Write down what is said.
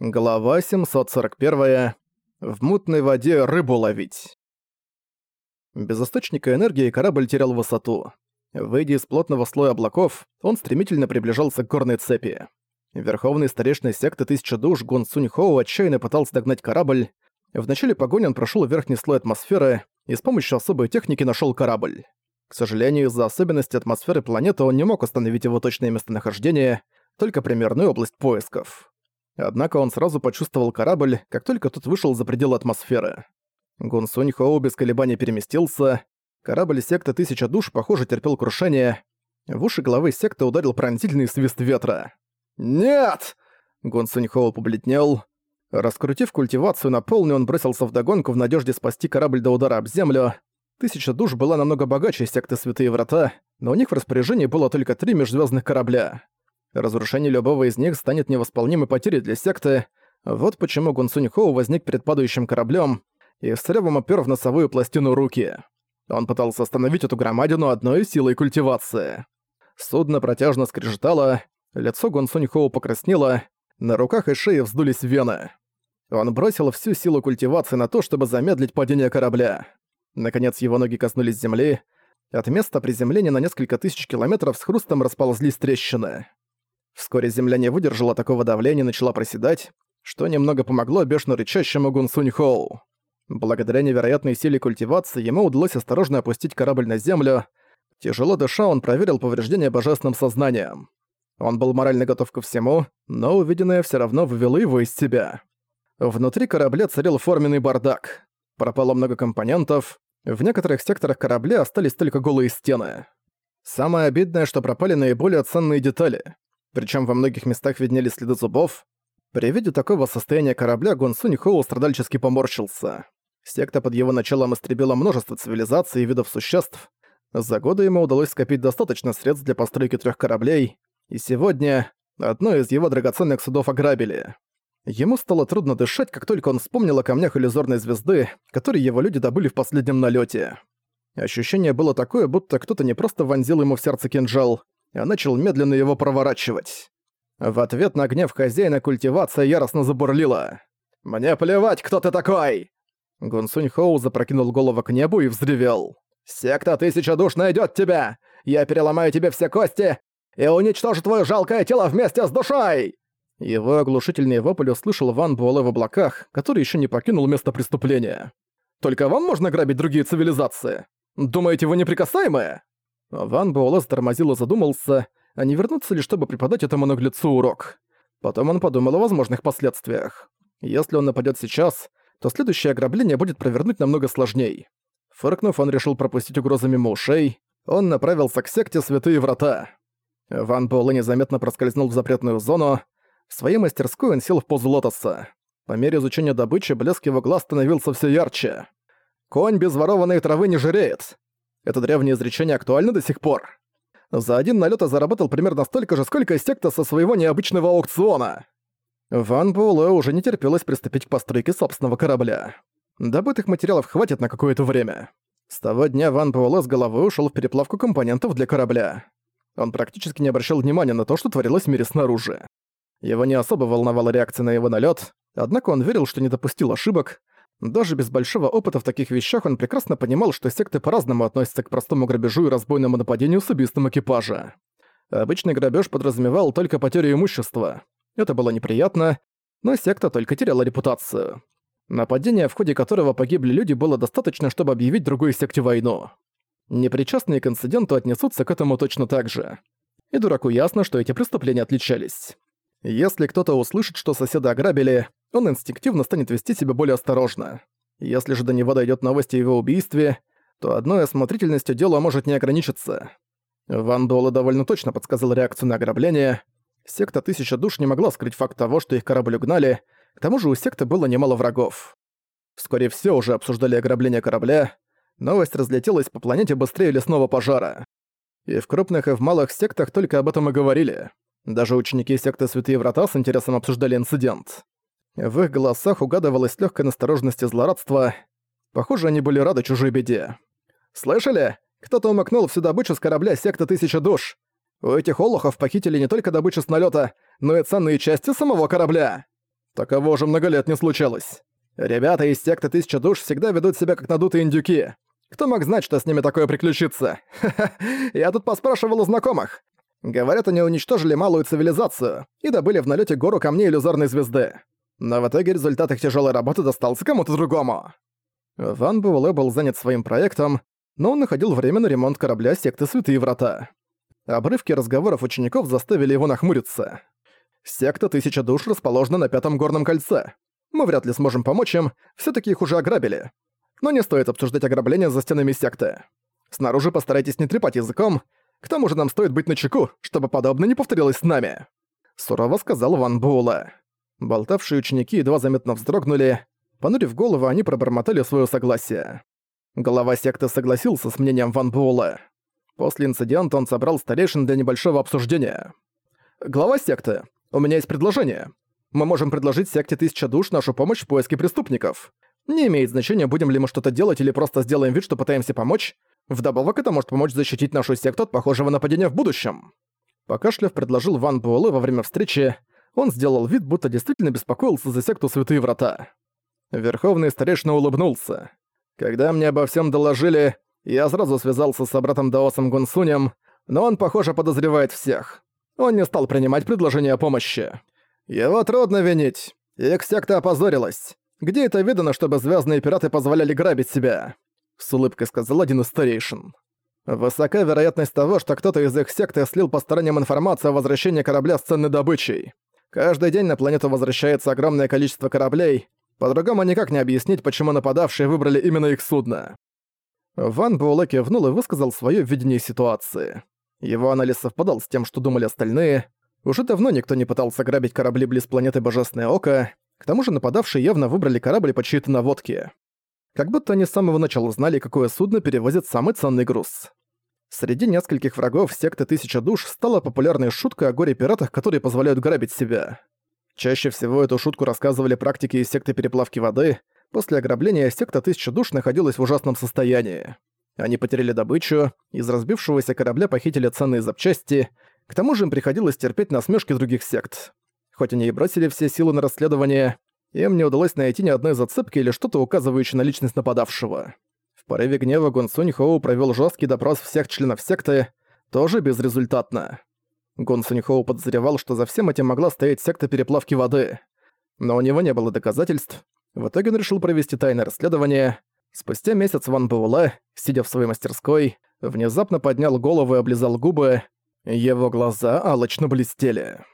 Глава 741. В мутной воде рыбу ловить. Без источника энергии корабль терял высоту. Выйдя из плотного слоя облаков, он стремительно приближался к горной цепи. Верховный старейшина секты Тысяча Душ Гун Сунь Хоу отчаянно пытался догнать корабль. В начале погони он прошел верхний слой атмосферы и с помощью особой техники нашел корабль. К сожалению, из-за особенностей атмосферы планеты он не мог установить его точное местонахождение, только примерную область поисков. Однако он сразу почувствовал корабль, как только тот вышел за пределы атмосферы. Гунсунь Хоу без колебаний переместился. Корабль секты Тысяча Душ, похоже, терпел крушение. В уши головы секты ударил пронзительный свист ветра. «Нет!» Гунсунь Хоу побледнел. Раскрутив культивацию на полный, он бросился в догонку в надежде спасти корабль до удара об землю. Тысяча душ была намного богаче секты Святые Врата, но у них в распоряжении было только три межзвездных корабля. Разрушение любого из них станет невосполнимой потерей для секты. Вот почему Гунсунь Хоу возник перед падающим кораблем и с ревом опер в носовую пластину руки. Он пытался остановить эту громадину одной силой культивации. Судно протяжно скрежетало, лицо Гунсунь Хоу покраснело, на руках и шее вздулись вены. Он бросил всю силу культивации на то, чтобы замедлить падение корабля. Наконец его ноги коснулись земли. От места приземления на несколько тысяч километров с хрустом расползлись трещины. Вскоре земля не выдержала такого давления и начала проседать, что немного помогло бешено рычащему Гунсунь Хоу. Благодаря невероятной силе культивации ему удалось осторожно опустить корабль на землю. Тяжело дыша, он проверил повреждения божественным сознанием. Он был морально готов ко всему, но увиденное все равно вывело его из себя. Внутри корабля царил форменный бардак. Пропало много компонентов. В некоторых секторах корабля остались только голые стены. Самое обидное, что пропали наиболее ценные детали. Причем во многих местах виднелись следы зубов. При виде такого состояния корабля Гонсунь Хоу страдальчески поморщился. Секта под его началом истребила множество цивилизаций и видов существ. За годы ему удалось скопить достаточно средств для постройки трех кораблей, и сегодня одно из его драгоценных судов ограбили. Ему стало трудно дышать, как только он вспомнил о камнях иллюзорной звезды, которые его люди добыли в последнем налете. Ощущение было такое, будто кто-то не просто вонзил ему в сердце кинжал, а начал медленно его проворачивать. В ответ на гнев хозяина культивация яростно забурлила. «Мне плевать, кто ты такой!» Гунсунь Хоу запрокинул голову к небу и взревел. «Секта Тысяча Душ найдет тебя! Я переломаю тебе все кости и уничтожу твое жалкое тело вместе с душой!» Его оглушительный вопль услышал Ван Буэлэ в облаках, который еще не покинул место преступления. «Только вам можно грабить другие цивилизации? Думаете, вы неприкасаемые?» Ван Буэлэ затормозил и задумался, а не вернуться ли, чтобы преподать этому наглецу урок. Потом он подумал о возможных последствиях. Если он нападет сейчас, то следующее ограбление будет провернуть намного сложней. Фыркнув, он решил пропустить угрозы мимо ушей. Он направился к секте Святые Врата. Ван Буэлэ незаметно проскользнул в запретную зону. В своей мастерской он сел в позу лотоса. По мере изучения добычи блеск его глаз становился все ярче. «Конь без ворованной травы не жиреет. Это древнее изречение актуально до сих пор. За один налет я заработал примерно столько же, сколько и секта со своего необычного аукциона. Ван Буэлэ уже не терпелось приступить к постройке собственного корабля. Добытых материалов хватит на какое-то время. С того дня Ван Буэлэ с головой ушел в переплавку компонентов для корабля. Он практически не обращал внимания на то, что творилось в мире снаружи. Его не особо волновала реакция на его налет, однако он верил, что не допустил ошибок, даже без большого опыта в таких вещах он прекрасно понимал, что секты по-разному относятся к простому грабежу и разбойному нападению с убийством экипажа. Обычный грабеж подразумевал только потерю имущества. Это было неприятно, но секта только теряла репутацию. Нападение, в ходе которого погибли люди, было достаточно, чтобы объявить другой секте войну. Непричастные к инциденту отнесутся к этому точно так же. И дураку ясно, что эти преступления отличались. Если кто-то услышит, что соседа ограбили, он инстинктивно станет вести себя более осторожно. Если же до него дойдет новость о его убийстве, то одной осмотрительностью дело может не ограничиться. Ван Дуэлэ довольно точно подсказал реакцию на ограбление. Секта Тысяча Душ не могла скрыть факт того, что их корабль угнали, к тому же у секты было немало врагов. Вскоре все уже обсуждали ограбление корабля, новость разлетелась по планете быстрее лесного пожара. И в крупных и в малых сектах только об этом и говорили. Даже ученики секты Святые Врата с интересом обсуждали инцидент. В их голосах угадывалась легкая настороженность и злорадство. Похоже, они были рады чужой беде. «Слышали? Кто-то умыкнул всю добычу с корабля секты Тысяча Душ. У этих олухов похитили не только добычу с налета, но и ценные части самого корабля». Такого уже много лет не случалось. Ребята из секты Тысяча Душ всегда ведут себя как надутые индюки. Кто мог знать, что с ними такое приключится? Ха-ха, я тут поспрашивал у знакомых. Говорят, они уничтожили малую цивилизацию и добыли в налете гору камней иллюзорной звезды. Но в итоге результат их тяжелой работы достался кому-то другому. Ван Буэлэ был занят своим проектом, но он находил время на ремонт корабля секты Святые Врата. Обрывки разговоров учеников заставили его нахмуриться. Секта Тысяча Душ расположена на Пятом Горном Кольце. Мы вряд ли сможем помочь им, все таки их уже ограбили. Но не стоит обсуждать ограбление за стенами секты. Снаружи постарайтесь не трепать языком, к тому же нам стоит быть начеку, чтобы подобное не повторилось с нами», — сурово сказал Ван Буэлэ. Болтавшие ученики едва заметно вздрогнули. Понурив голову, они пробормотали свое согласие. Глава секты согласился с мнением Ван Буэлэ. После инцидента он собрал старейшин для небольшого обсуждения. «Глава секты, у меня есть предложение. Мы можем предложить секте Тысяча Душ нашу помощь в поиске преступников. Не имеет значения, будем ли мы что-то делать или просто сделаем вид, что пытаемся помочь. Вдобавок это может помочь защитить нашу секту от похожего нападения в будущем». Покашляв предложил Ван Буэлэ во время встречи, он сделал вид, будто действительно беспокоился за секту Святые Врата. Верховный старейшина улыбнулся. Когда мне обо всем доложили, я сразу связался с братом Даосом Гунсунем, но он, похоже, подозревает всех. Он не стал принимать предложение о помощи. Его трудно винить. Их секта опозорилась. Где это видано, чтобы звездные пираты позволяли грабить себя? С улыбкой сказал один из старейшин. Высока вероятность того, что кто-то из их секты слил по сторонам информацию о возвращении корабля с ценной добычей. Каждый день на планету возвращается огромное количество кораблей, по-другому никак не объяснить, почему нападавшие выбрали именно их судно. Ван Буэлэ кивнул и высказал своё видение ситуации. Его анализ совпадал с тем, что думали остальные. Уже давно никто не пытался грабить корабли близ планеты Божественное Око, к тому же нападавшие явно выбрали корабль по чьей-то наводке. Как будто они с самого начала знали, какое судно перевозит самый ценный груз. Среди нескольких врагов секты Тысяча Душ стала популярной шутка о горе-пиратах, которые позволяют грабить себя. Чаще всего эту шутку рассказывали практики из секты переплавки воды. После ограбления секта Тысяча Душ находилась в ужасном состоянии. Они потеряли добычу, из разбившегося корабля похитили ценные запчасти, к тому же им приходилось терпеть насмешки других сект. Хоть они и бросили все силы на расследование, им не удалось найти ни одной зацепки или что-то указывающее на личность нападавшего порыве гнева Гун Сунь Хоу провёл жёсткий допрос всех членов секты, тоже безрезультатно. Гун Сунь Хоу подозревал, что за всем этим могла стоять секта переплавки воды. Но у него не было доказательств. В итоге он решил провести тайное расследование. Спустя месяц Ван Буэлэ, сидя в своей мастерской, внезапно поднял голову и облизал губы. Его глаза алочно блестели.